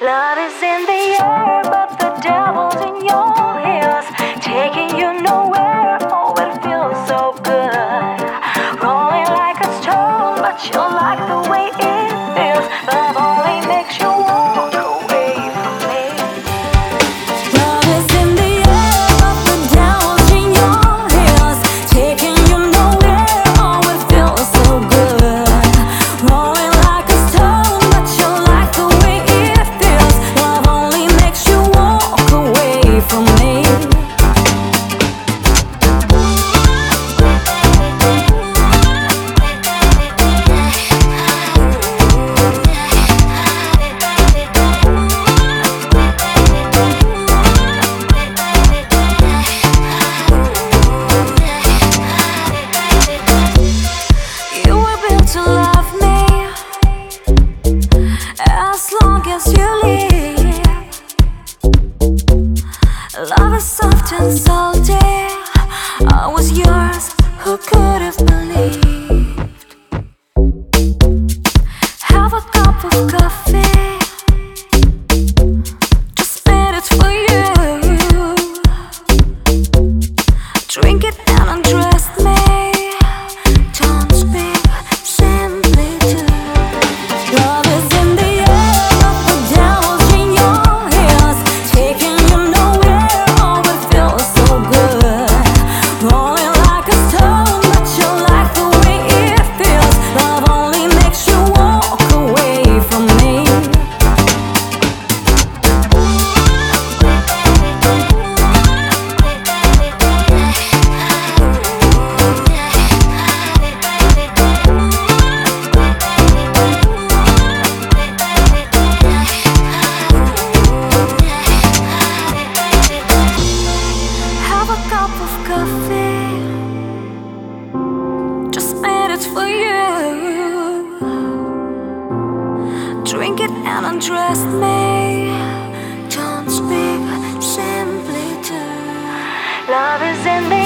Love is in the air, but the devil's in your ears, taking you nowhere. Oh, it feels so good, rolling like a stone, but you like the way it to love me as long as you live. Love is soft and salty. I was yours. Who could have believed? Coffee. Just made it for you. Drink it and undress me. Don't speak, simply do. Love is in the